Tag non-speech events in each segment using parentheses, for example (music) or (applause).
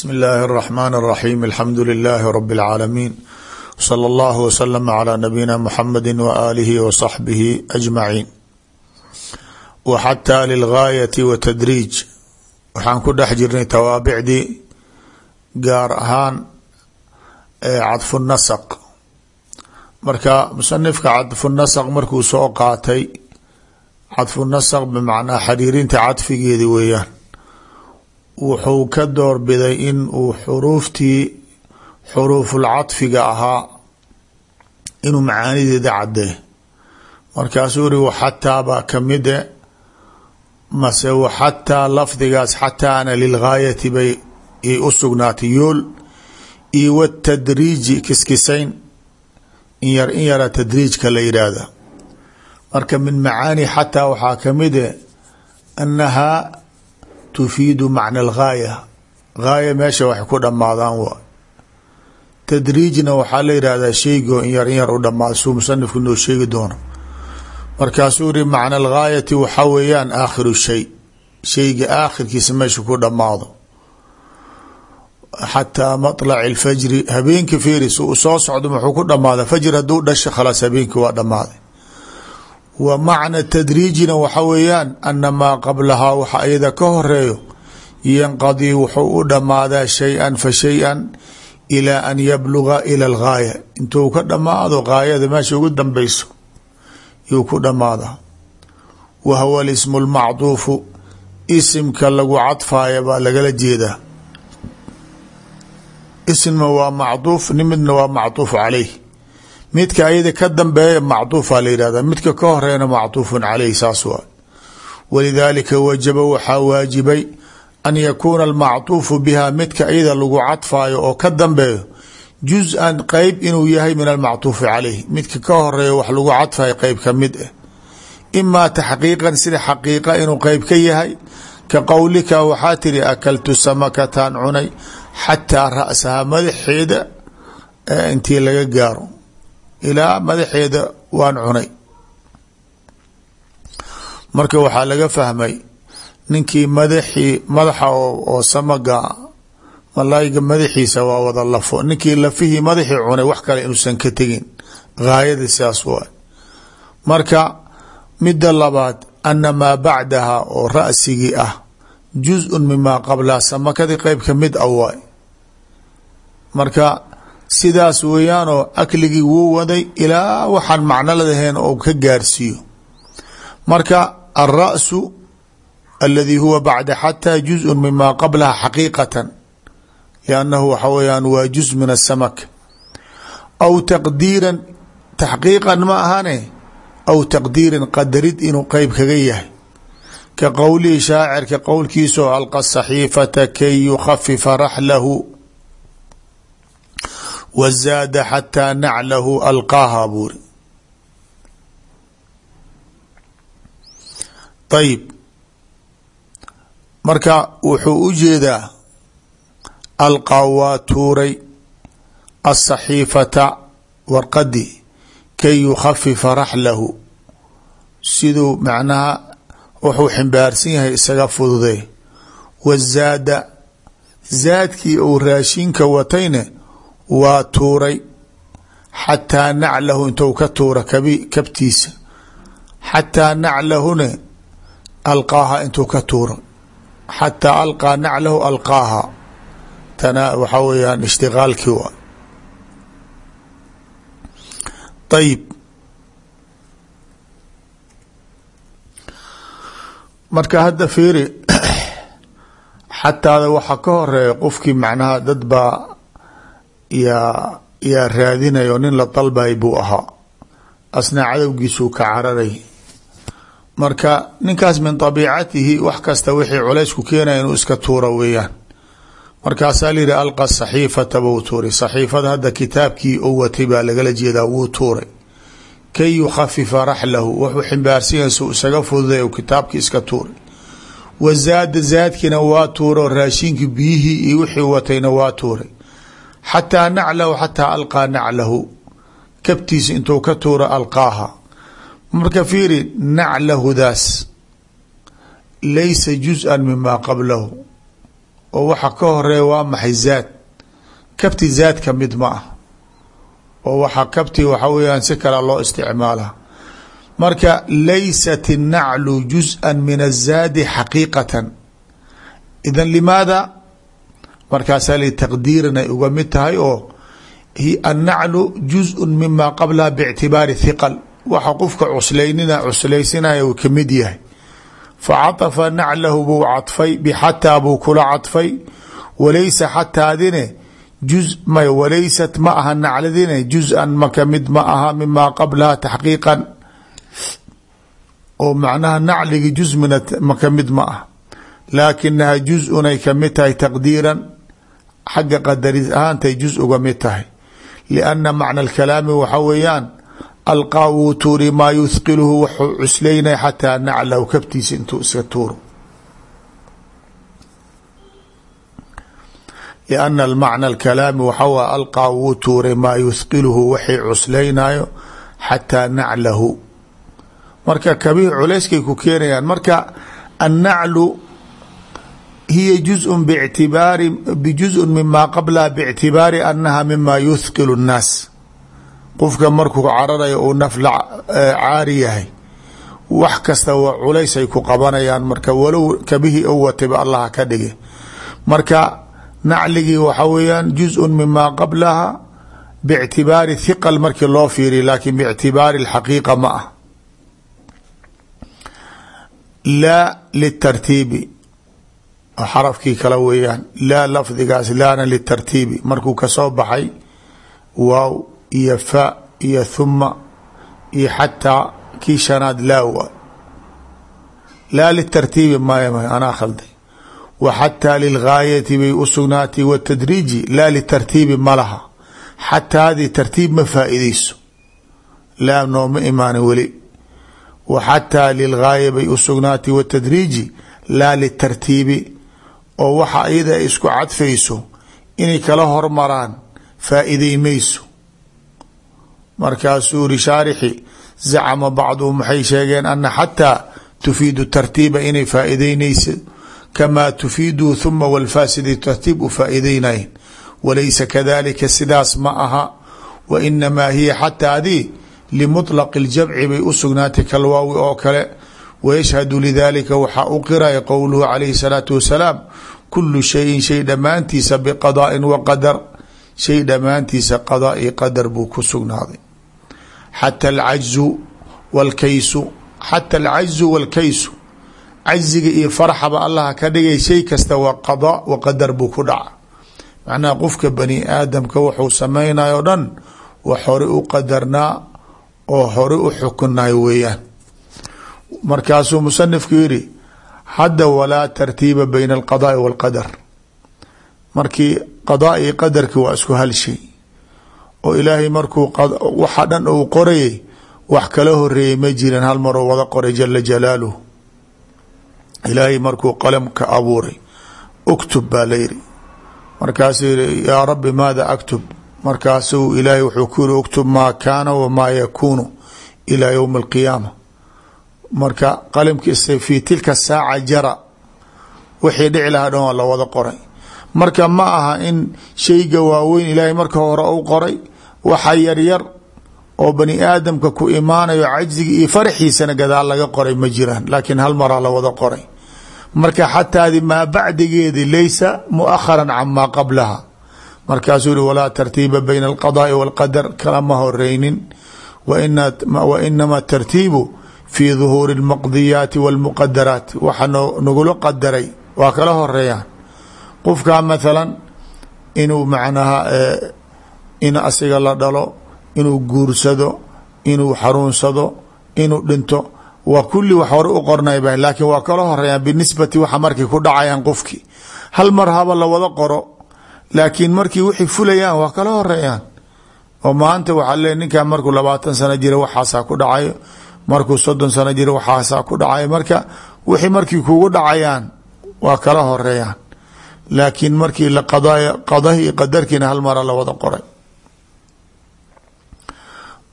bsmi illaahi الرaxmaan الraxiim alxamdu lilaahi rabi اlcaalamiin slى اllah wslm clى nabiyina mxamedi waaalihi wصaxbihi ajmaciin wa xataa lilgaayati watadriij waxaan ku dhex jirnay tawaabicdii gaar ahaan cadfu nasq marka musanifka cadfu nasq markuu soo qaatay cadfu nasq bimacnaa xiriirinta cadfigeedi weeyaan wuxuu ka doorbiday in uu xuruuftii xuruufulcadfiga ahaa inuu macaanideeda caddeey markaasuu uri waxataa baa kamide mase waxataa lafdigaas xataana lilgaayati bay i u sugnaatay. Yool iyo watadriiji kiskisayn in yar in yara tadriijka la yidhaahda. Marka min macaani xataa waxaa kamide annahaa tufiidu macna algaaya gaaya meesha waxay ku dhammaadaan waa. Tadriijna waxaa la yidhahdaa sheygo in yar in yar u dhamaado suu musanifku noo sheegi doono. Markaasuu iri macna algaayati waxaa weeyaan aakhiru shay. Sheyga aakhirkiisa meesha ku dhammaado. Xataa maطlaci اlfajri habeenka fiiri si uu soo socdo muxuu ku dhamaada fajr hadduu dhasha khalaas habeenki waa dhammaaday wa macna tadriijina waxa weeyaan ana maa qablahaa waxa iyada ka horeeyo yanqadii wuxuu u dhammaadaa shay-an fa shay-an ilaa an yabluga ila algaaya intuu ka dhammaado gaayada meesha ugu dambeyso yuu ku dhammaadaa. Wa huwa lismu lmacduufu isimka lagu cadfaaya baa lagala jeedaa. Ismna waa macduuf nimidna waa macduuf caleyh midka ayada ka dambeeya macduufa la yihahda midka ka horeena macduufun caleyh saas waa walidaalika wajaba waxaa waajibay an yakuuna almacduufu biha midka ayada lagu cadfaayo oo ka dambeeyo juz-an qeyb inuu yahay min almacduufi caleyh midka ka horreeya wax lagu cadfayo qeyb ka mid ah imaa taxqiiqan sida xaqiiqa inuu qeyb ka yahay ka qowlika waxaa tiri akaltu samakataan cunay xataa ra-saha madaxeeda intii laga gaaro ilaa madaxeeda waan cunay. Marka waxaa laga fahmay ninkii madaxii madaxa oo samaga malaayiga madaxiisa waa wada lafo. Ninkii lafihii madaxii cunay wax kale inuusan ka tegin. Gaayada sidaas waa marka midda labaad ana maa bacdaha oo ra'sigii ah juz-un mimaa qablaha samakadii qeyb ka mid a waay. Marka sidaas weeyaanoo akligii wuu waday ilaa waxaan macno ladahayn oo ka gaarsiiyo. Marka alra'su aladi huwa bacda xataa juz-un mimaa qablaha xaqiiqatan liannahu waxa weyaan waa juz min asamak aw taqdiiran taxqiiqan ma ahane aw taqdiiran qadarid inuu qeyb kaga yahay. Ka qowlihi shaacirka qowlkiisao alqa saxiifata kay yukhafifa raxlahu wazaada xataa naclahu alqaaha buuri ayib marka wuxuu u jeedaa alqaa waa tuuray asaxiifata warqadii kay yukhafifa raxlahu siduu macnaha wuxuu ximbaarsan yahay isaga fududee wazaada zaadkii uu raashinka watayne waa tuuray xataa naclahu intuu ka tuura kabtiisa. Xataa naclahune alqaaha intuu ka tuuro. Xataa alqaa naclahu alqaaha. Tana waxaa weyaan ishtiqaalkii waa. Ayib marka hadda fiiri (clears throat) xataada waxa ka horreeya qofkii macnaha dad baa yaa yaa raadinayo nin la dalbay buu ahaa. Asna cadowgiisuu ka cararay. Marka ninkaas min abiicatihi wax kasta wixii culaysku keenaya inuu iska tuura weeyaan. Markaasaa layihi alqa saxiifata buu tuuray. Saxiifada hadda kitaabkii u watay baa lagala jeedaa wuu tuuray. Kay yukhafifa raxlahu wuxuu ximbaarsan yahay su isaga fududay kitaabkii iska tuuray. Wa zaada zaadkiina waa tuuro raashinkii biyihii wixii watayna waa tuuray xataa naclahu xataa alqaa naclahu kabtiisa intuu ka tuuro alqaaha marka fiiri naclahudaas laysa juz-an mimaa qablahu oo waxa ka horeeya waa maxay zaad kabti zaad ka mid ma ah oo waxa kabti waxa weyaan si kale loo isticmaala marka laysat الnaclu juzءa min الzaadi xaqiiqatan idan limaada markaasaa li taqdiiran ay uga mid tahay oo annaclu juzun mima qablaha bictibaari hiqal waxa qofka cuslaynina cuslaysinaya uu ka mid yahay. Fa catafa naclahu buu cadfay bixataa buu kula cadfay. Walaysa xataadine juz may walaysat ma aha nacladine juz-an ma ka mid ma aha mimaa qablaha taxqiiqan. Oo macnaha nacligi juz ma ka mid ma ah laakinaha juz-un ay xagga qadaris ahaantay juz uga mid tahay. Lianna macna alkalaami waxa weeyaan alqaa wuu tuuri maa yuthqiluhu wuxuu cuslaynaya xataa naclahu kabtiisa intuu iska tuuro. Lianna almacna alkalaami waxa wa alqaa wuu tuuray maa yuthqiluhu waxay cuslaynayo xataa naclahu. Marka kabihi culayskay ku keenayaan marka annaclu hiya juzun btibaari bijuzun mima qablaha bictibaari annaha mima yuthqilu nnaas. Qofka markuu cararayo uu nafla caari yahay wax kasta waa culays ay ku qabanayaan. Marka walow kabihii u watayba allaha ka dhige marka nacligii waxa weeyaan juzun mima qablaha bictibaari hiqal markii loo fiiriya laakin bictibaari alxaqiiqa ma ah. Laa litartiibi xarafkii kale weeyaan laa lafdigaas laana litartiibi. Markuu ka soo baxay waaw iyo fa iyo thuma iyo xataa kii shanaad laa wa laa litartiibi maya may khalday. Wa xataa lilgaayati bay u sugnaatay watadriiji laa litartiibi ma laha. Xataadii tartiib ma faa-ideyso laa nooma imaanin weli. Wa xataa lilgaaya bay u sugnaatay watadriiji laa litartiibi oo waxa iyada ay isku cadfayso inay kala hormaraan faa-iday mayso markaasuu iri shaarixi zacama bacduhum waxay sheegeen ana xataa tufiidu tartiiba inay faa-ideynayso kamaa tufiidu huma walfaasidi tartiib u faa-ideynayn walaysa kadalika sidaas ma aha wa inamaa hiya xataadii limuطlaqi اljamci bay u sugnaatay kalwaawi oo kale wayashhadu lidalika waxaa u qiraya qowluhu calayhi الsalaatu wasalaam kulu shayin shay dhammaantiisa biqadaءin wa qadar. Shay dhammaantiisa qadaa iyo qadar buu ku sugnaaday. Xata alcajzu walkaysu xata alcajzu walkaysu cajziga iyo farxaba allaha ka dhigay shay kasta waa qadaa wa qadar buu ku dhaca macnaha qofka bani aadamka wuxuu samaynayo o dhan wax hore u qadarnaa oo hore u xukunnayo weeyaan. Markaasuu musanifku yidhi hadda walaa tartiiba bayna alqadaai walqadar markii qadaa iyo qadarki waa isku hal shay. Oo ilaahay markuu waxa dhan uu qorayay wax kala horeeyay ma jiran hal maroo wada qoray jala jalaaluhu. Ilaahay markuu qalamka abuuray uktub baa la yidhi. Markaasuu yihi yaa rabbi maada aktub? Markaasuu ilaahay wuxuu ku yihi uktub maa kaana wamaa yakuunu ilaa yowmi alqiyaama marka qalimkiisa fii tilka saaca jara wixii dhici lahaa dhan waa la wada qoray. Marka ma aha in shayga waaweyn ilaahay marka hore u qoray waxa yaryar oo bani aadamka ku imaanayo cajziga iyo faraxiisana gadaal laga qoray ma jiraan laakiin hal maraa la wada qoray. Marka xataadi maa bacdigeedi laysa muaharan camaa qablaha. Markaasuu yihi walaa tartiiba bayna alqadaai walqadar kalama horeynin wa inama tartiibu fi duhuuri اlmaqdiyaati wاlmuqadaraat waxa nagula qadaray. Waa kala horeeyaan qofkaa mathalan inuu macnaha in asiga la dhalo inuu guursado inuu xaruunsado inuu dhinto waa kulli wax hore u qornayba laakiin waa kala horeeyaan binisbati waxa markay ku dhacayaan qofkii hal mar la wada qoro laakiin markii wixii fulayaan waa kala horeeyaan oo maanta waxaa le ninkan markuu labaatan sano jira waxaasaa ku dhacayo markuu soddon sano jiro waxaasaa ku dhacay. Marka wixii markii kugu dhacayaan waa kala horeeyaan laakiin markii qadahii qadarkiina hal mara la wada qoray.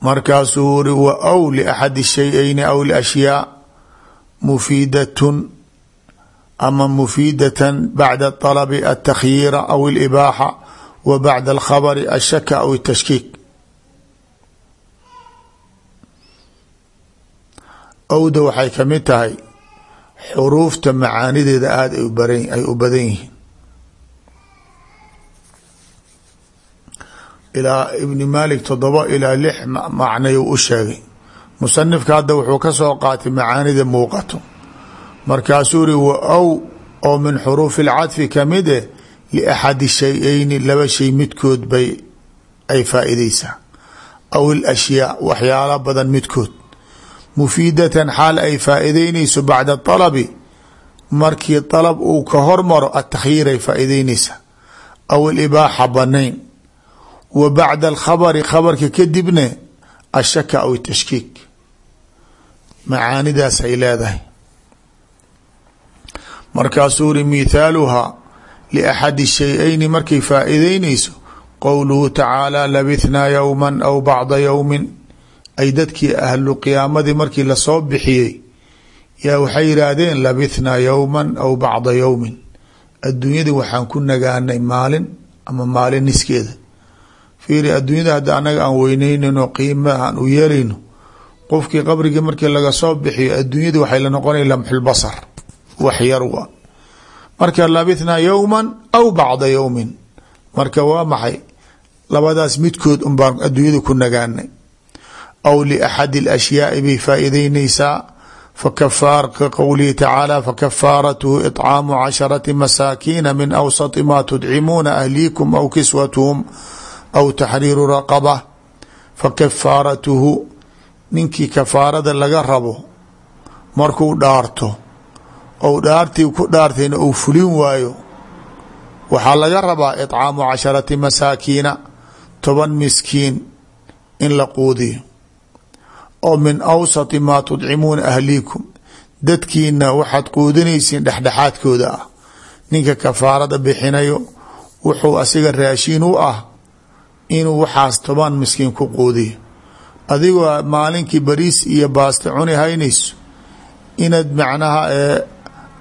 Markaasuu wuri wa aw liaxadi shayeyni aw lashyaa mufiidatun ama mufiidatan bacda alabi altakhyiira aw alibaaxa wa bacda alkhabari alshaka aw altashkiik owda waxay ka mid tahay xuruufta macaanideeda aada ay u badan yihiin. Ilaa ibni malik toddoba ilaa lix macnayu u sheegay. Musanifka hadda wuxuu ka soo qaatay macaanida muuqato. Markaasuu ri wa ow oo min xuruufi اlcadfi ka mid eh liaxadi shay-ayni laba shay midkood bay ay faa'iideysaa aw ilashyaa waxyaala badan midkood mufiidatan xaal ay faa'iideynayso bacda طalabi markii طalab uu ka hormaro atakhyiir ay faa'iideynaysaa aw ilibaaxa banayn wa bacda alkhabari khabarka kadibne ashaka aw tashkiik macaanidaas ay leedahay. Markaasuu ri mithaaluhaa liaxadi shay-ayni markay faa'iideynayso qowluhu tacaala labithnaa yowma aw bacda yowmin ay dadkii ahlu qiyaamadii markii la soo bixiyey yaa waxay yidhaahdeen labithnaa yowma aw bacda yowmin adduunyadii waxaan ku nagaanay maalin ama maalin niskeeda. Fiiri adduunyada hadda anaga aan weyneynayno qiima aan u yeelayno qofkii qabrigii markii laga soo bixiyo adduunyadii waxay la noqonaya lamxulbasar wax yar marka labithnaa yowma aw bacda yowmin marka waa maxay? Labadaas midkood un baan adduunyada ku nagaanay aw liaxadi alashyaai bay faa'iideynaysaa fakafaar ka qowlihi tacaala fakafaaratuhu iطcaamu casharati masaakiina min awsati ma tudcimuuna ahliikum aw kiswatuhum aw taxriiru raqaba fakafaaratuhu ninkii kafaarada laga rabo markuu dhaarto ou dhaartii ku dhaartayna uu fulin waayo waxaa laga rabaa iطcaamu casharati masaakiina toban miskiin in la quudiyo oo min awsati maa tudcimuuna ahliikum. Dadkiina waxaad quudinaysiin dhexdhexaadkooda ah. Ninka kafaarada bixinayo wuxuu asiga raashiin u ah inuu waxaas toban miskiin ku quudiyo. Adigoo maalinkii bariis iyo baaste cuni haynayso inaad macnaha ee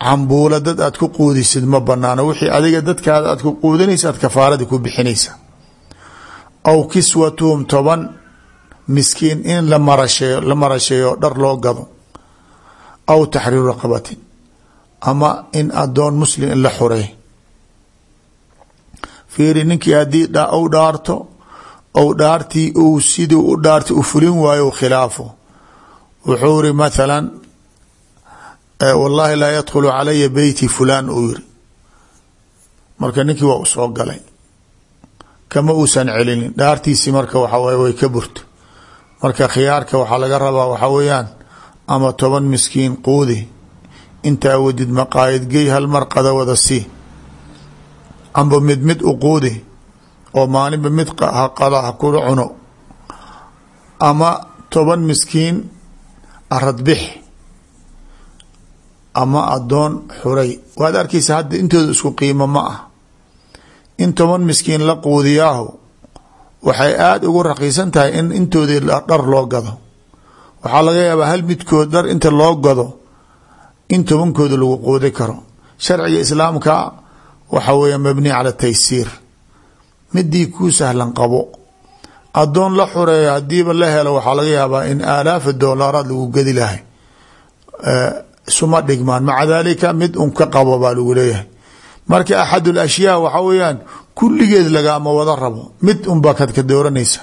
cambuula dad aad ku quudisid ma banaano wixii adiga dadkaada aad ku quudinaysa aad kafaarada ku bixinaysa. Aw kiswatuhum toban miskiin in la marasheeyo la marasheeyo dhar loo gado aw taxriiru raqabatin ama in adoon muslim in la xurey. Fiiri ninkii haddii u dhaarto ou dhaartii uu sidii u dhaartay u fulin waayo khilaafo. Wuxuu iri mathalan wallahi laa yadkhulu calaya beyti fulaan uu yiri marka ninkii waa u soo galay. Kama uusan celinin. Dhaartiisii marka waxa waye way ka burto marka khiyaarka waxaa laga rabaa waxaa weeyaan ama toban miskiin quudi. Intaa wadid maqaayid gey hal mar qada wada sii amba mid mid u quudi oo maalinba mid qada ha kula cuno. Ama toban miskiin aradbix ama adoon xuray. Waad arkaysa hadda intooda isku qiimo ma ah. In toban miskiin la quudiyaahu waxay aada ugu raqiisan tahay in intoodii dhar loo gado. Waxaa laga yaabaa hal midkood dhar inta loo gado in tobankooda lagu quudi karo. Sharciga islaamka waxa weeya mabni cala taysiir. Midii kuu sahlan qabo. Adoon la xureeyo hadiiba la helo waxaa laga yaabaa in aalaafa doolaaraad lagu gedi lahay. Isuma dhigmaan. Maca dalika mid un ka qabo baa lagu leeyahay. Marka axad ashyaa waxa weeyaan kulligeed lagaama wada rabo mid unbaa kad ka dooranaysa.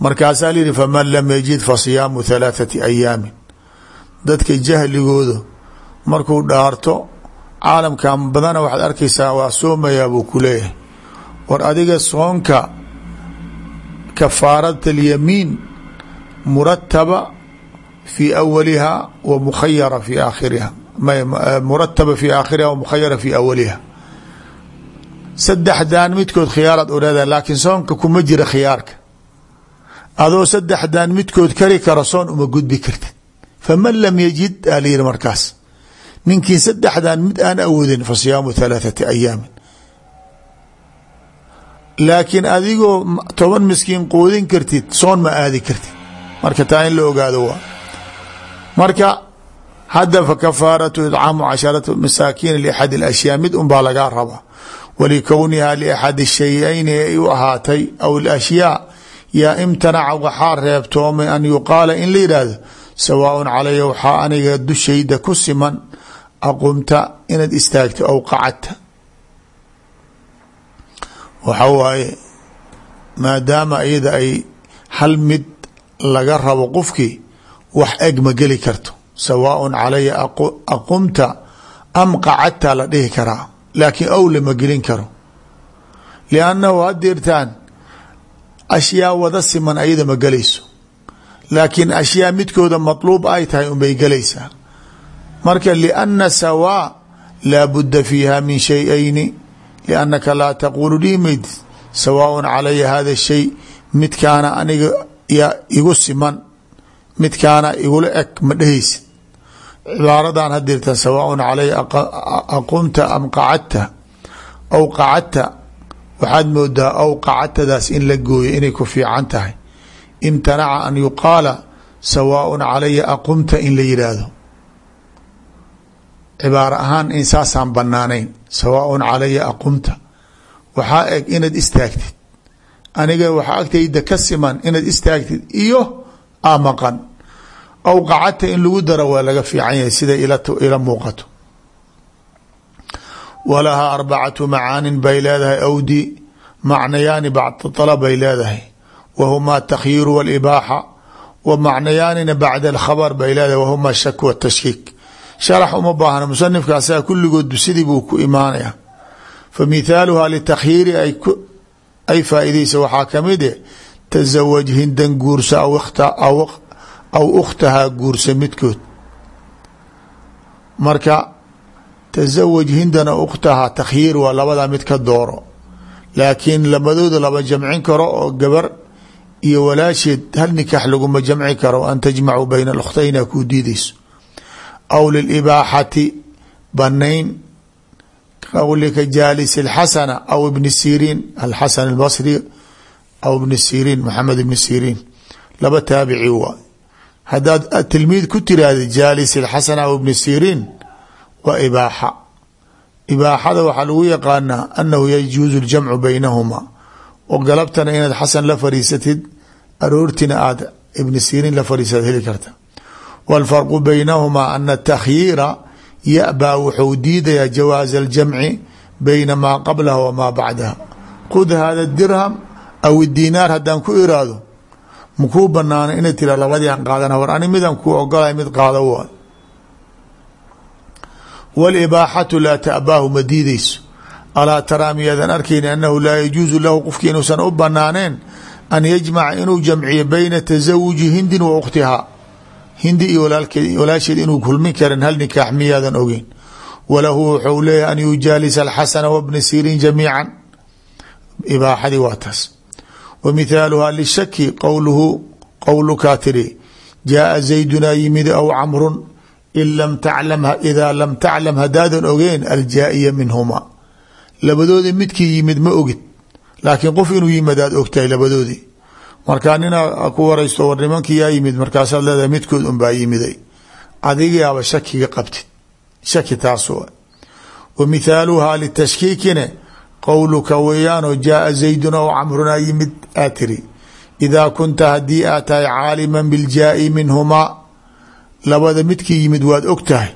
Markaasaa layihi faman lam yajid fa siyaamu halaathati ayaamin dadka jahligooda markuu dhaarto caalamkan badana waxaad arkaysaa waa soomayaa buu ku leeyahay. War adiga soonka kafaarat alyamiin murataba fi awaliha wa mukhayara fi aakhiriha murataba fi aakhiriha wa mukhayara fi awaliha saddexdan midkood khiyaaraad leedahay laakiin soonka kuma jira khiyaarka. Adoo saddexdan midkood kari karo soon uma gudbi kartid. Faman lam yajid aa layihi markaas. Ninkii saddexdan mid aan awoodin fa siyaamu halaathati ayaamin laakiin adigoo toban miskiin quudin kartid soon ma aadi kartid. Marka taa in la ogaado waa. Marka hadda fa kafaaratu idcaamu casharati masaakiina liaxad alashyaa mid unbaa lagaa rabaa walikowniha liaxadi shayayni ay u ahaatay aw alashyaa yaa imtanaca waxaa reebtoomay an yuqaala in la yidhaahdo sawaaun calaya waxaa aniga dushayda ku siman aqumta inaad istaagto aw qacadta. Waxa waaye maadaama iyada ay hal mid laga rabo qofkii wax eg ma geli karto. Sawaaun calaya aqumta am qacadta la dhihi karaa laakiin awle ma gelin karo. Liannahu hadeertaan ashyaa wada siman ayada ma gelayso. Laakiin ashyaa midkooda matluub ay tahay unbay gelaysaa. Marka lianna sawaa laa budda fiiha min shayayni liannaka laa taquulu dhihimayd sawaaun calaya hada shay midkaana aniga yaa igu siman midkaana igula eg ma dhehaysid cibaaradan hadirta sawaaun calaya aqumta am qacadta aw qacadta. Waxaad moodaa aw qacadtadaas in la gooyo inay ku fiican tahay. Imtanaca an yuqaala sawaaun calaya aqumta in la yidhaahdo cibaaro ahaan in saasaan banaanayn sawaaun calaya aqumta. Waxaa eg inaad istaagtid. Aniga waxaa agtayda ka siman inaad istaagtid iyo amaqan aw qacadta in lagu daro waa laga fiican yahay sida ila muuqato walahaa arbacatu macaanin bay leedahay awdi macnayaani bacda طalb bay leedahay wa humaa takhyiiru wاlibaaxa wa macnayaanina bacda alkhabr bay leedahay wahuma shak wtashkiik sharax uma baahna musanifka asaga kulligood sidii buu ku imaanaya fa mithaaluhaa litakhyiiri ay faaideysa waxaa ka mid e tasawaj hindan guursa aw ukhtahaa guursa midkood. Marka tasawaj hindana ukhtahaa takhyiir waa labadaa mid ka dooro. Laakiin labadooda lama jamcin karo oo gabar iyo walaasheed hal nikaax laguma jamci karo an tajmacuu bayna alukhtayna kuu diideyso aw lilibaaxati banayn qowlika jaalis اlxasana aw ibni siriin alxasan albasri aw ibni siriin maxamed ibni siriin. Laba taabici waa haddaad tilmiid ku tiraahda jaalisi xasana aw ibni siriin waa ibaaxa. Ibaaxada waxaa lagu yaqaanaa annahu yajuusu ljamcu baynahumaa oo galabtana inaad xasan la fariisatid aroortina aad ibni siriin la fariisataad heli karta. Walfarqu baynahumaa ana takhyiira yabaa wuxuu diidayaa jawaasa aljamci bayna maa qablaha wamaa bacdaha. Khud hada dirham aw diinaar haddaan ku iraado makuu banaano inay tira labadii aan qaadana war ani midaan kuu ogolay mid qaado waay wاlibaaxatu laa taabaahu ma diideyso alaa taraa miyaadan arkayni anahu laa yajuusu lahu qofkii inuusan u banaaneen an yajmaca inuu jamciyo bayna tasawuji hindin wa ukhtihaa hindi iyo walaasheed inuu kulmin karin hal nikaax miyaadan ogeyn walahu wuxuu an yujaalisa alxasana wabna siriin jamiica ibaaxadii waa taas wa mithaaluhaa lishaki qowluhu qowlukaa tiri jaaa zaydunaa yimid aw camrun in lam taclam idaa lam taclam hadaadan ogeen aljaa'iya minhumaa labadoodii midkii yimid ma ogid laakiin qof inuu yimid aad ogtahay labadoodii markaa ninaa ku waraysto war nimankii yaa yimid markaasaad leedahay midkood unbaa yimiday adigaaba shakiga qabtid shaki taas wa mithaaluhaa litashkiikine qowluka weeyaanoo jaaa zaydun aw camrunaa yimid aa tiri idaa kunta haddii aad tahay caaliman biljaa'i minhumaa labada midkii yimid waad og tahay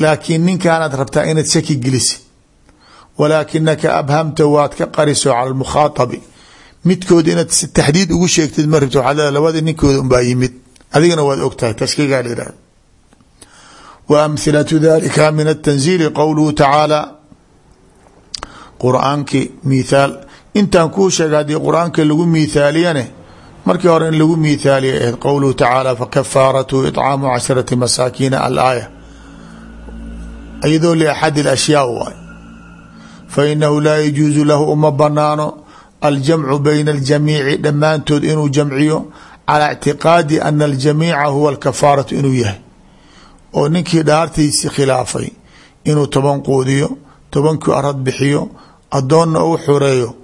laakiin ninkaanaad rabtaa inaad shaki gelisid walaakinaka abhamta waad ka qariso cala lmukhaatabi midkood inaad si taxdiid ugu sheegtid ma leedahay labada ninkooda unbaa yimid. Adigana waad og tahay tashkiigaa wa amhilatu dalika min atanziili qowluhu tacaala qur'aanki mithaal intaan kuu sheega haddii qur'aanka lagu miithaaliyane markii hore in lagu miithaaliya ahayd qowluhu tacaala fakafaaratu icaamu casharati masaakiina alaaya. Iyadoo liaxadi alashyaa waay. Fa inahu laa yajuusu lahu uma banaano aljamcu bayna aljamiici dhammaantood inuu jamciyo calaa ictiqaadi ana aljamiica huwa alkafaaratu inuu yahay. Oo ninkii dhaartiisi khilaafay inuu toban quudiyo tobankii arad bixiyo adoonna u xureeyo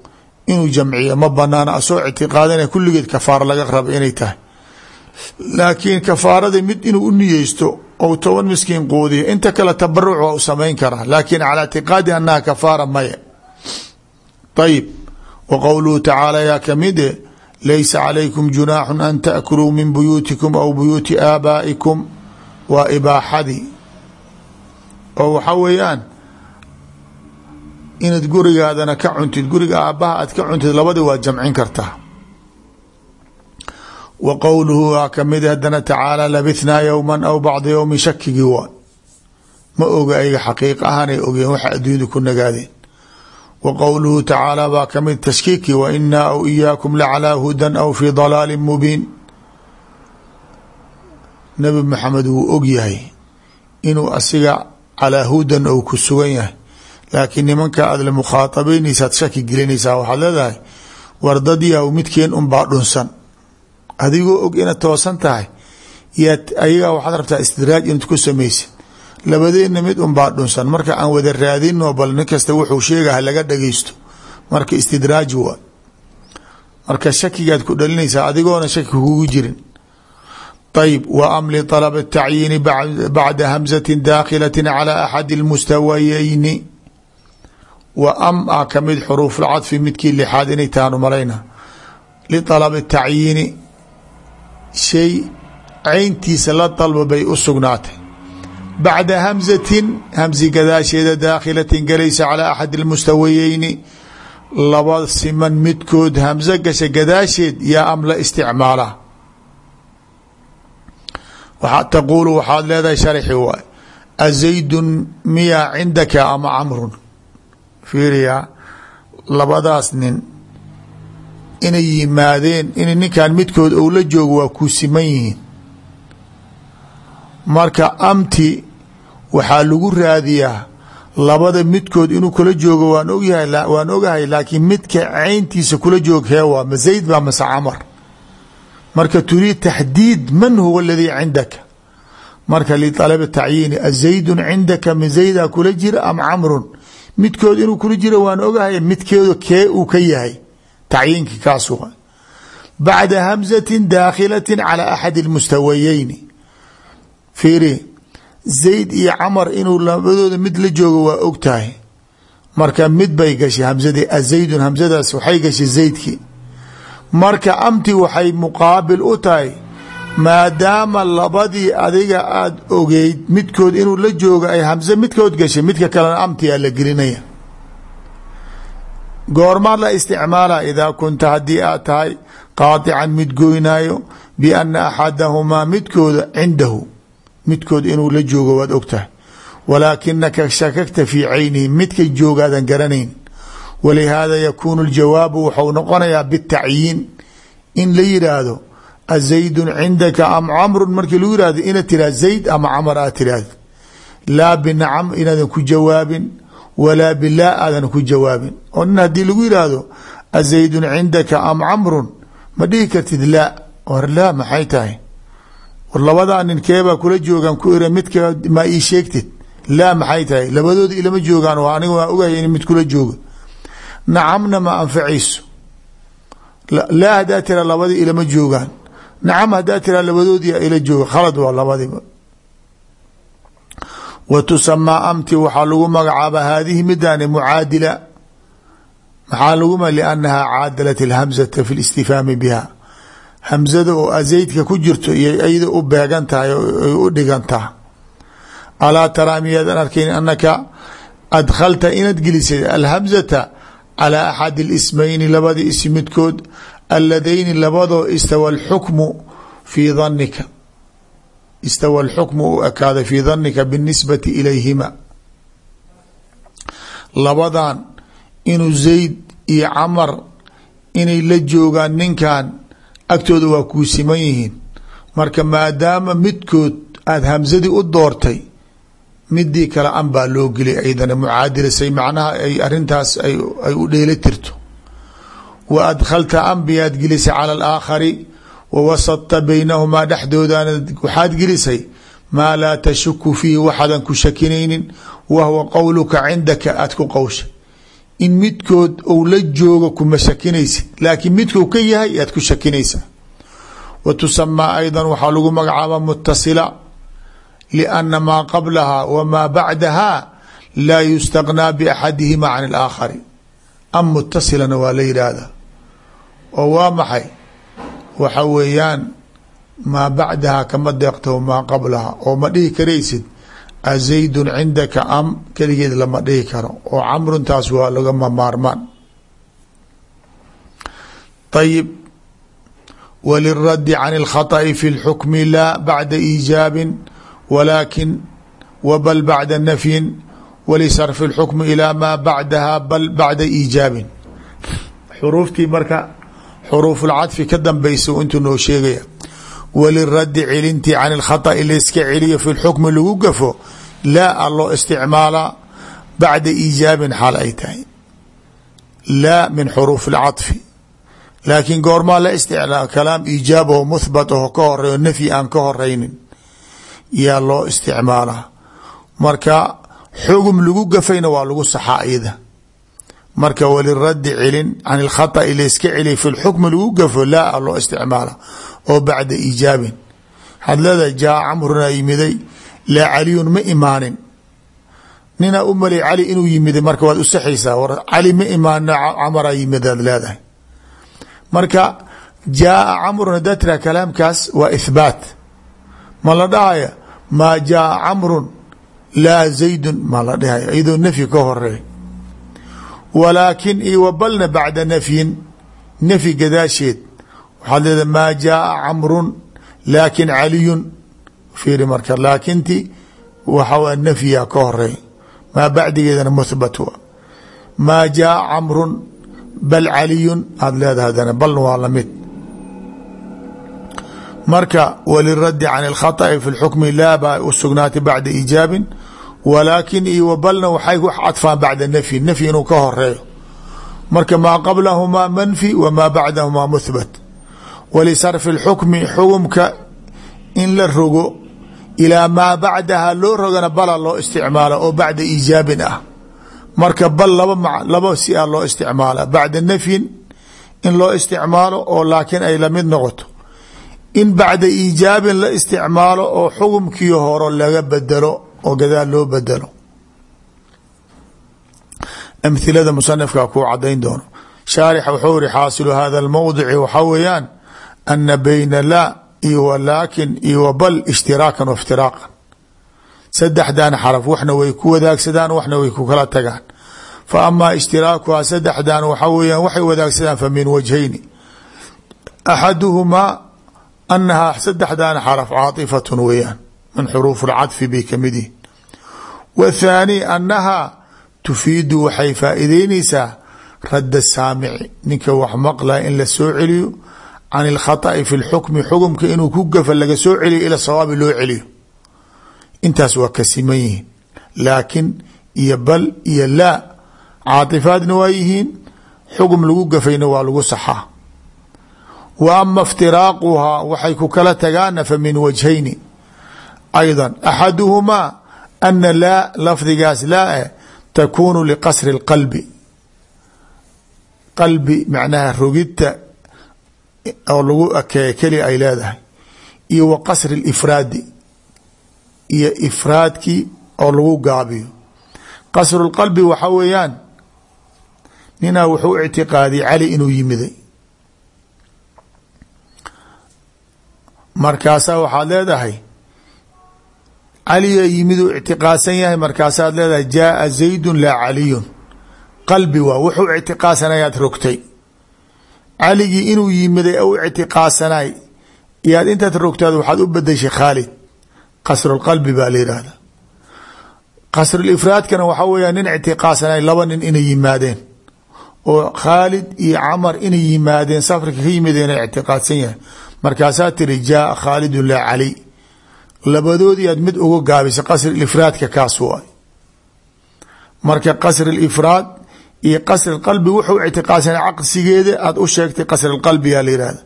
inuu jamciyo ma banaano asoo ictiqaadana kulligeed kafaara laga raba inay tahay. Laakiin kafaarada mid inuu u niyeysto ou toban miskiin quudiyo inta kale tabaruc waa u samayn karaa laakiin calى اctiqaadi anaha kafaara maya. Ayib wa qowluhu tacaala yaa kamide laysa calaykum junaaxu an taakuluu min buyuutikum aw buyuuti aabaa'ikum waa ibaaxadii oo waxa weeyaan inaad gurigaadana ka cuntid guriga aabbaha aad ka cuntid labadi waa jamcin kartaa. Wa qowluhu waa ka mid hadana tacaala labithnaa yowma aw bacda yowmi shakigii waa. Ma oga ayaga xaqiiq ahaanay ogeen waxa adduunyada ku nagaadeen. Wa qowluhu tacaala baa ka mid tashkiiki wa inaa aw iyaakum lacalaa hudan aw fii dalaalin mubiin. Nabi maxamed wuu og yahay inuu asiga calaa hudan ou ku sugan yahay laakiin nimanka aada mukhaaabaynaysaad shaki gelinaysaa waxaad leedahay war dad yaw midkeen unbaa dhunsan. Adigoo og inaad toosan tahay yaad ayagaa waxaad rabtaa istidraaj inaad ku samaysid. Labadeenna mid unbaa dhunsan. Marka aan wada raadino bal nin kasta wuxuu sheegaha laga dhageysto marka istidraaj waa. Marka shakigaad ku dhalinaysaa adigoona shaki kugu jirin. Ayb waamli alab tacyiini bacda hamzati daakhilati calى axadi اlmustawayeyni wa am a ka mid xuruufulcadfi midkii lixaad inay tahaan umalayna lialabi tacyiini shay cayntiisa la dalba bay u sugnaatay. Bacda hamzatin hamsi gadaasheeda daakhilatin galaysa calaa axad ilmustawayeyni laba siman midkood hamso gasha gadaasheed yaa am la isticmaalaa taquulu waxaad leedahay sharxi waay. Azaydun miyaa cindaka ama camrun? Fiiriyaa labadaas nin inay yimaadeen in ninkan midkood ou la joogo waa kuu siman yihiin. Marka amti waxaa lagu raadiyaa labada midkood inuu kula joogo waan ogyahay waan ogahay laakiin midka cayntiisa kula joog hee waa ma zayd baa mase marka turiid taxdiid man huwa aladii cindaka? Marka lialab tacyiini azaydun cindaka min zayda kula jira am camrun midkood inuu kula jira waan ogahay midkeedu kee uu ka yahay? Tacyiinki kaas bacda hamzati daakhilati calى axadi اlmustawayeyni fiiri zayd iyo camar inuu labadooda mid la joogo waa og tahay. Marka mid bay gashay hamzadii azaydun hamzadaas waxay gashay zaydkii. Marka amti waxay muqaabil u tahay maadaama labadii adiga aada ogeyd midkood inuu la joogo ay hamse midkood gashay midka kalena amti aa la gelinaya. Goormaa la isticmaala idaa kunta haddii aad tahay qaadican mid goynaayo biana axadahumaa midkooda cindahu. Midkood inuu la joogo waad og tahay. Walaakinaka shakagta fii caynihi midkay joogaadan garanayn. Walihaada yakuunu ljawaabu waxau noqonayaa bitacyiin. In la yidhaahdo azaydun cindaka am camrun markii lagu yihahdo inaad tiraha zayd ama camar aad tiraahdo laa binacam inaadan ku jawaabin walaa bilaa aadan ku jawaabin oo nin haddii lagu yidhaahdo azaydun cindaka am camrun ma dhihi kartid laa war laa maxay tahay war labadaa nin keebaa kula joogaan ku ira midka maa ii sheegtid laa maxay tahay labadooda ilama joogaan oo aniga waa ogaya in mid kula jooga nacamna ma anfacayso laa haddaa nacam haddaa tira labadoodii ila jooga. Khalad waa labadiba wa tusamaa amti waxaa lagu magacaaba haadihi midaani mucaadila. Maxaa lagu ma liannaha caadalat alhamzata fi listifaami biha. Hamzada oo azaydka ku jirto iyo ayada u beegan tahay ay u dhigantaa alaa taraa miyaadan arkayn anaka adkhalta inaad gelisay alhamzata calى axad اlismayni labadii is midkood aladayni labadoo istawa alxukmu fii danika istawa alxukmu u ekaaday fii danika binisbati ilayhima. Labadan inuu zayd iyo camar inay la joogaan ninkan agtooda waa kuu siman yihiin. Marka maadaama midkood aada hamsadii u doortay midii kale an baa loo geliy aydana mucaadila say macnaha ay arintaas ay u dheela tirto wa adkhalta an biyaad gelisay cala alaakhari wa wasadta baynahumaa dhexdoodana waxaad gelisay maa laa tashuku fiihi waxaadan ku shakinaynin wa huwa qowluka cindaka aad ku qowshay in midkood ou la joogo kuma shakinaysid laakiin midkuu ka yahay aad ku shakinaysaa wa tusamaa ayda waxaa lagu magacaaba mutasila liana maa qablaha wamaa bacdaha laa yustagnaa biaxadihima can ilaakhari am mutasilana waa la yidhaahda oo waa maxay waxa weeyaan maa bacdaha kama deeqtaho maa qablaha oo ma dhihi karaysid azaydun cindaka am keligeed lama dhihi karo oo camruntaas waa lagama maarmaan ayib wlilraddi can اlkhaطأi fi اlxukmi laa bacda iijaabin walaakin wbal bacda nafyin walisarfi اlxukmi ilaa maa bacdaha bal bacda iijaabin xuruuftii marka xuruufulcadfi ka dambaysa intuu noo sheegaya waliraddi celintii can اlkhaطأi layska celiyo fi lxukmi lagu gafo laa a loo isticmaalaa bacda iijaabin xaal ay tahay laa min xuruuf اlcaطfi laakiin goormaa la isticmaala kalaam iijaab oo muhbat oo ka horeeyo nafyi aan ka horeynin yaa loo isticmaalaa marka xugum lagu gafayna waa lagu saxaa iyada. Marka waliraddi celin can ilkhaطأi layska celiya fi lxukmi lagu gafo laa a loo isticmaala oo bacda iijaabin. Waxaad leedahay jaa camruna yimiday laa caliyun ma imaanin. Ninaa u malay cali inuu yimiday marka waad usaxaysaa war cali ma imaanino camaraa yimid aad leedahay. Marka jaaa camrun hadaa tira kalaamkaas waa ihbaat ma la dhahaya maa jaaa camrun laa zaydun maa la dhahaya iyadoo nafyi ka horeey walaakin iyo wabalna bacda nafyin nafyi gadaasheed. Waxaad leedaha maa jaaa camrun laakin caliyun. Fiiri marka laakinti waxaa nafyiyaa ka horeey maa bacdigeedana muhbat wa maa jaaa camrun bal caliyun. Aad leedahay adana balna waa la mid marka waliraddi can alkhata'i fi lxukmi laa baa u sugnaatay bacda iijaabin walaakin iyo wabalna waxay ku cadfaan bacda nafyi nafyi inuu ka horeeyo marka maa qablahumaa manfi wamaa bacdahumaa muhbat walisarfi اlxukmi xugumka in la rogo ilaa maa bacdaha loo rogana bala loo isticmaalo oo bacda iijaabin ah. Marka bal laba laba si a loo isticmaala. Bacda nafyin in loo isticmaalo oo laakiin ay la mid noqoto. In bacda iijaabin la isticmaalo oo xugumkii horo laga bedelo oo gadaal loo bedelo. Amhilada musanifka kuu cadayn doono. Shaarix wuxuu iri xaasilu hada lmowdici waxaa weeyaan ana bayna laa iyo walaakin iyo wabal ishtiraakan wa iftiraaqa saddexdan xaraf waxna way ku wadaagsadaan waxna way ku kala tagaan. Fa amaa ishtiraakuhaa saddexdan waxaa weyaan waxay wadaagsadaan fa min wajhayni. Axaduhumaa anahaa saddexdan xaraf caaifatun weeyaan min xuruuf اlcadfi bay ka mid yihiin wthaani annaha tufiidu waxay faa'iideyneysaa radda saamici ninka wax maqla in la soo celiyo can ilkhaطa'i fi lxukmi xukumka inuu ku gafa laga soo celiyo ila sawaabi loo celiyo intaas waa ka siman yihiin laakin iyo bal iyo laa caatifaadna waa yihiin xukum lagu gafayna waa lagu saxaa wa ama iftiraaquhaa waxay ku kala tagaana fa min wajhayni ayضا axaduhumaa ana laa lafdigaas laa eh takunu liqasri اlqalbi qalbi macnaha rogidta oo lagu akeeya keli ay leedahay iyo wa qasri اlifraadi iyo ifraadkii oo lagu gaabiyo qasru اlqalbi waxa weeyaan ninaa wuxuu ictiqaadiyay cali inuu yimiday markaasaa waxaad leedahay caliya yimiduu ictiqaadsan yahay markaasaad leedahay jaaa zaydun laa caliyun. Qalbi waa wuxuu ictiqaadsanayaad rogtay. Caligii inuu yimiday ou ictiqaadsanay iyaad intaad rogtaad waxaad u bedeshay khaalid. Qasru lqalbi baa la yihahda qasrulifraadkana waxaa weyaa nin ictiqaadsanay laba nin inay yimaadeen. Oo khaalid iyo camar inay yimaadeen safarka ka yimideen ictiqaadsan yahay. Markaasaa tiri jaaa khaalidun laa cali labadoodii aad mid uga gaabisay qasri ifraadka kaas waay. Marka qasri ifraad iyo qasri qalbi wuxuu ictiqaadsana caqsigeeda aad u sheegtay qasri qalbiyaa la yihahda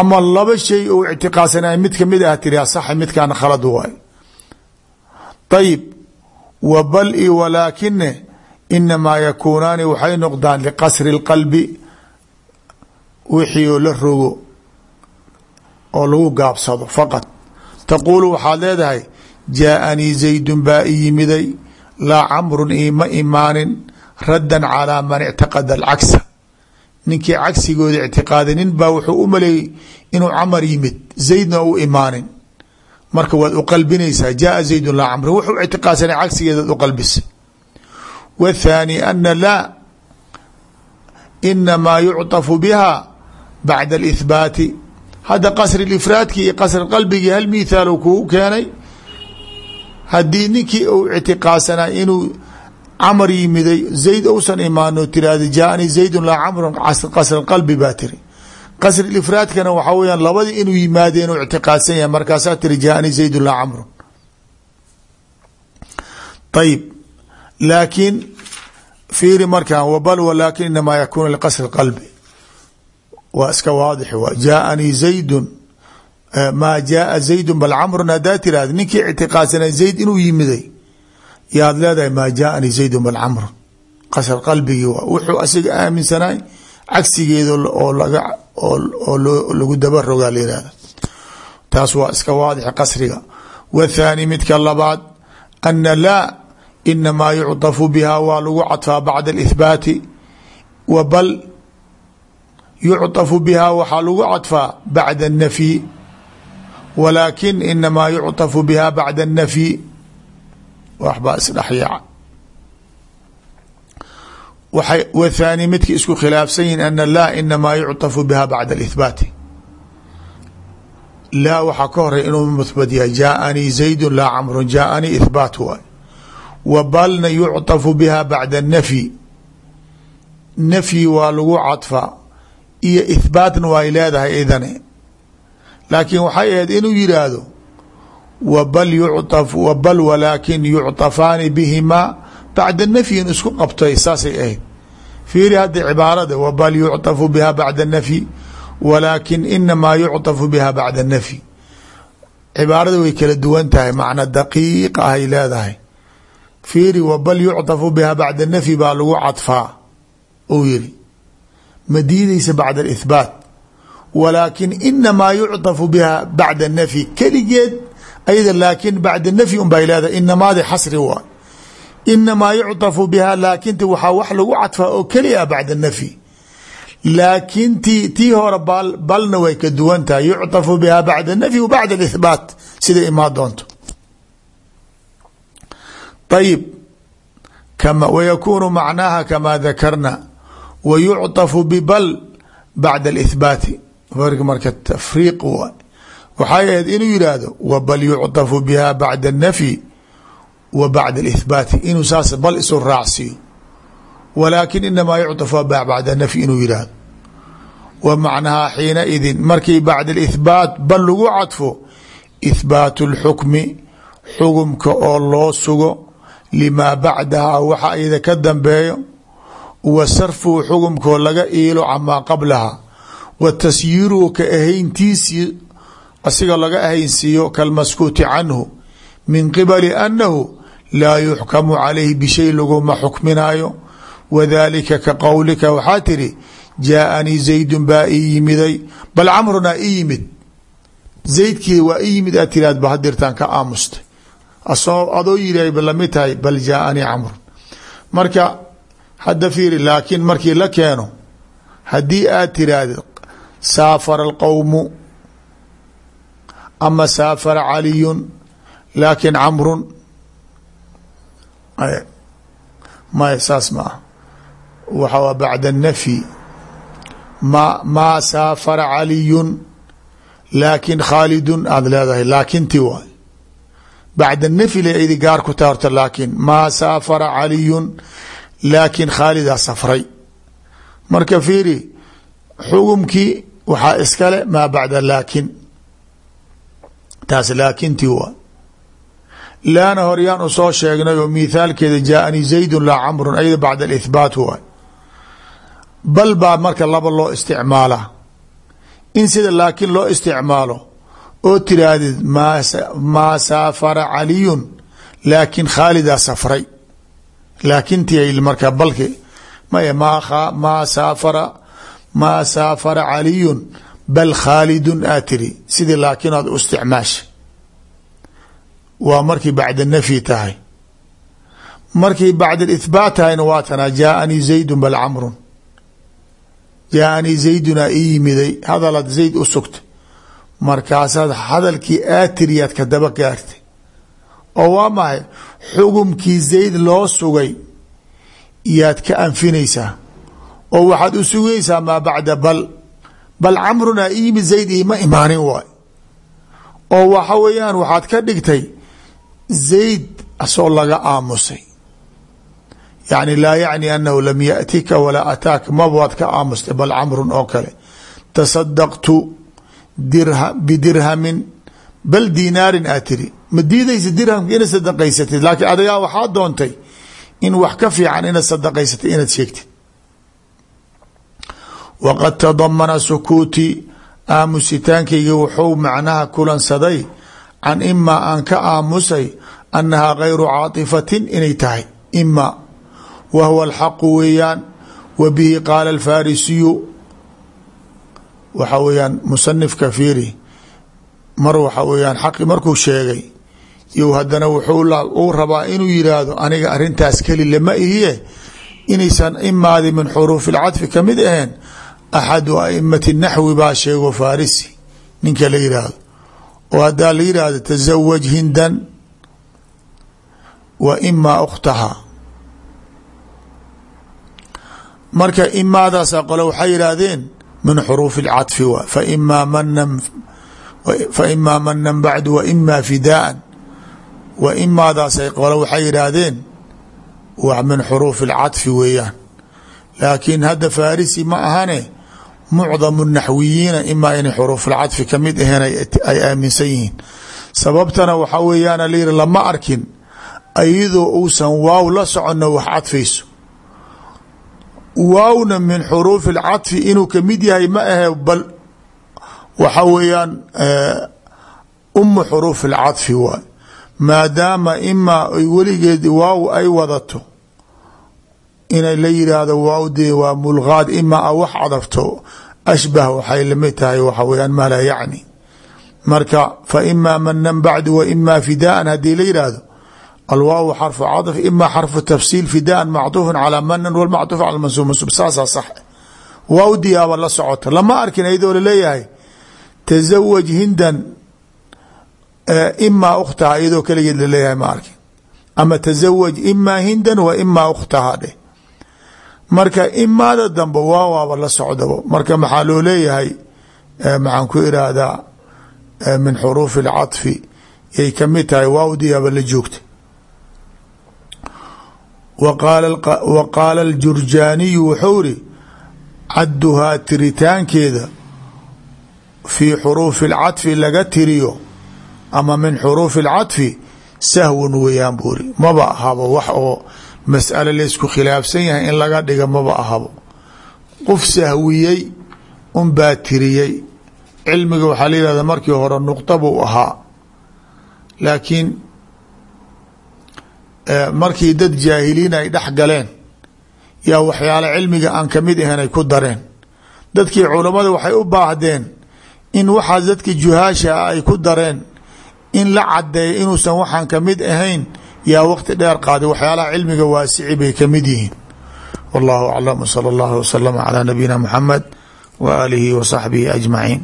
ama laba shay ou ictiqaadsanay mid ka mid ah tiri saxa midkaana khalad waay. Ayib wa bal i walaakine inamaa yakuunaani waxay noqdaan liqasri اlqalbi wixii oo la rogo oo lagu gaabsado faqad taquulu waxaad leedahay jaaanii zaydun baa i yimiday laa camrun ima imaanin raddan calaa man ictaqada alcagsa. Ninkii cagsigooda ictiqaaday nin baa wuxuu u maleeyey inuu camar yimid zaydna u imaanin. Marka waad u qalbinaysaa jaaa zaydun laa camrun wuxuu ictiqaadsanay cagsigeedaad u qalbisay. Wthaani ana laa inamaa yucطafu biha bacda alihbaati hadda qasri ifraadki iyo qasri qalbigii hal mithaal kugu keenay haddii ninkii uu ictiqaadsanaa inuu camar yimiday zayd ousan imaano tiraahda jaaanii zaydun laa camrun qasri qalbi baa tiri. Qasri ifraadkana waxaa weyaan labadii inuu yimaadeen uu ictiqaadsan yahay markaasaa tiri jaaanii zaydun laa camrun. Ayib laakiin fiiri markan wbal walaakin inamaa yakuunu liqasri qalbi waa iska waadix jaaanii zaydun. Maa jaaa zaydun bal camrun hadaa tirahda ninkii ictiqaadsana zayd inuu yimiday. Yaad leedahay maa jaaanii zaydun bal camrun qasr qalbigii waa. Wuxuu asiga aaminsanay cagsigeeda oo laga oo lagu dabarogaa la yihahda taas waa iska waadix qasriga. Wathaani midka labaad ana laa inamaa yucطafu biha waa lagu cadfaa bacda اlihbaati wa bal yucطafu biha waxaa lagu cadfaa bacda الnafyi walaakin inamaa yucطafu biha bacda الnafyi waxbaa isdhexyaaca wthaani midka isku khilaafsan yihin ana laa inamaa yucطafu biha bacda اlihbaati laa waxaa ka horey inuu muhbat yahay jaaanii zaydu laa camru jaaanii ihbaat waay wa balna yucطafu biha bacda الnafyi nafyi waa lagu cadfaa iyo ihbaatna way leedahay idane laakiin waxay ahayd inuu yidhaahdo wbal yucطaf wbal walaakin yucطafaani bihimaa bacda nafyin isku qabtay saasay ahayd fiiri hadda cibaarada wbal yucطafu biha bacda nafyi walaakin inamaa yucطafu biha bacda nafyi cibaarada way kala duwan tahay macna daqiiq ahay leedahay fiiri wbal yucطafu biha bacda nafyi baa lagu cadfaa uu yiri ma diideysa bacda اihbaat walaakin inamaa yucطafu biha bacda nafyi keligeed ayada laakin bacda nafyi un bay leedahay inamaadi xasri waay inamaa yucطafu biha laakinta waxaa wax lagu cadfaa oo keliya bacda nafyi laakin ti tii hore balna way ka duwan tahay yucطafu biha bacda nafyi wa bacda اihbaat sida imaa doonto ayib wykunu macnaaha kama dakarna wa yucطafu bibal bacda اlihbaati marka tafriiq waay waxay ahayd inuu yidhaahdo wbal yucطafu biha bacda الnafyi wa bacda اlihbaati inuu saas bal isu raacsiiyo walaakin inamaa yucطafu bacda nafyi inuu yidhaahdo wa macnahaa xiina idin markii bacda اlihbaat bal lagu cadfo ihbaat اlxukmi xugumka oo loo sugo limaa bacdaha waxa ayada ka dambeeyo wa sarfuhu xugumkoo laga iilo camaa qablaha wa tasyiiruhu ka ahayntiisii asiga laga ahaynsiiyo kalmaskuuti canhu min qibali annahu laa yuxkamu calayhi bishay laguma xukminayo wadalika ka qowlika waxaa tiri jaaanii zaydun baa ii yimiday bal camrunaa ii yimid zaydkii waa ii yimid aad tiraad ba hadirtaan ka aamustay adoo yiri ba la mid tahay bal jaaanii camrun. Marka hadda fiiri laakiin markii la keeno haddii aad tiraahdo saafara alqowmu ama saafara caliyun laakin camrun maya saas ma ah waxa bacda الnafyi ma maa saafara caliyun laakin khaalidun aada leedahay laakinti waay. Bacda nafyi la idi gaar ku taarto laakin maa saafara caliyun laakin khaalidaa safray. Marka fiiri xugumkii waxaa iskale maa bacda laakin taas laakintii waa. Laana horyaan u soo sheegnay oo mithaalkeeda jaaanii zaydun laa camrun ayada bacda alihbaat waay bal baa marka laba loo isticmaalaa in sida laakin loo isticmaalo oo tiraahdid maa saafara caliyun? Laakin khaalidaa safray laakintii marka balki maya maa saafara maa saafara caliyun bal khaalidun aa tiri. Sidii laakiin aad u isticmaasha waa markii bacda nafyi tahay. Markii bacd ithbaat tahayna waa tanaa jaaanii zaydun bal camrun. Jaaanii zaydunaa ii yimiday. Hadalaad zayd u sugtay. Markaasaad hadalkii aatiriyaad ka daba gaartay oo waa mahay xugumkii zayd loo sugay. Yaad ka anfinaysaa. Oo waxaad u sugaysaa maa bacda bal. Bal camrunaa ii yimid zayd iima imaanin waay. Oo waxa weeyaan waxaad ka dhigtay zayd asoo laga aamusay. Yacni laa yacni anahu lam yaأtika walaa ataaka mabaad ka aamustay bal camrun oo kale. Tasadaqtu bidirhamin. Bal dinaarin aa tiri ma diidaysa dirhamka inaad sadaqaysatid laakiin adagaa waxaa doontay in wax ka fiican inaad sadaqaysatid inaad sheegtid. Waqad tadamana sukuuti aamusitaankaygi wuxuu macnaha kulansaday can imaa aan ka aamusay annahaa gayru caatifatin inay tahay. Ima wa huwa alxaqu weeyaan wa bihi qaala alfarisiyu waxa weeyaan musanifka fiiri mar waxa weeyaan xaqi markuu sheegay iyo haddana wuxuu uu rabaa inuu yiraahdo aniga arintaas keli lama ihiye inaysan imaadi min xuruufi lcadfi ka mid aheen axadu aimati naxwi baa sheego farisi. Ninka la yiraahdo. Oo haddaa la yiraahdo tasawaj hindan wa imaa ukhtaha. Marka imaadaasa qole waxay yidhaahdeen min xuruufi wa faimaa manan bacdu wa imaa fidaan wa imaadaasay qolo waxay yidhaahdeen wax min xuruufi alcadfi weeyaan. Laakiin hadda farisi ma ahane mucdamu naxwiyiina imaa inay xuruufulcadfi ka mid aheen ay aaminsan yihiin. Sababtana waxaa weeyaana layidhi lama arkin iyadoo uusan waaw la soconno wax cadfayso waawna min xuruufi alcadfi inuu ka mid yahay ma ahe bal waxa weeyaan eh, umu xuruufi alcadfi waay maadaama imaa ay weligeed waaw ay wadato inay la yidhaahdo waaw dee waa mulqaad imaa a wax cadafto ashbah waxay la mid tahay waxa weyaan mala yacni. Marka fa imaa manan bacdu wa imaa fidaan haddii la yidhaahdo alwaaw xarfu cadf ima xarfu tafsiil fidaan macطuufu calaa manan walmacطuuf cala mansuub mansuub saasaa sax. Waaw diyaaba la socota lama arkin ayadoo la leeyahay tasawaj hindan imaa ukhtaha iyadoo keligeed la leeyahay ma arki ama tasawaj imaa hindan wa imaa ukhtaha dheh marka imaada dambe waawaaba la socdabo marka maxaa loo leeyahay maxaan ku iraahdaa min xuruufi alcaطfi yay ka mid tahay waawdiyaaba la joogta wa qaala aljurjaaniyu wuxuu ri cadduhaa tiritaankeeda fii xuruufi alcaطfi laga tiriyo ama min xuruufi اlcaطfi sahwun weeyaan buu iri maba ahabo wax oo mas'ale laysku khilaafsan yahay in laga dhiga maba ahabo. Qof sahwiyey unbaa tiriyey. Cilmiga waxaa la yihahda markii hore nuqda buu ahaa. Laakiin markii dad jaahiliin ay dhex galeen yaa waxyaale cilmiga aan ka mid ahayn ay ku dareen. Dadkii culammada waxay u baahdeen in waxaas dadkii juhaasha ah ay ku dareen in la cadeeyo inuusan waxaan ka mid ahayn yaa waqti dheer qaaday. Waxyaalaha cilmiga waasici bay ka mid yihiin. Wallahu aclam wsala allahu waslama calaa nabiyina muxamed wa aalihi wa saxbihi ajmaciin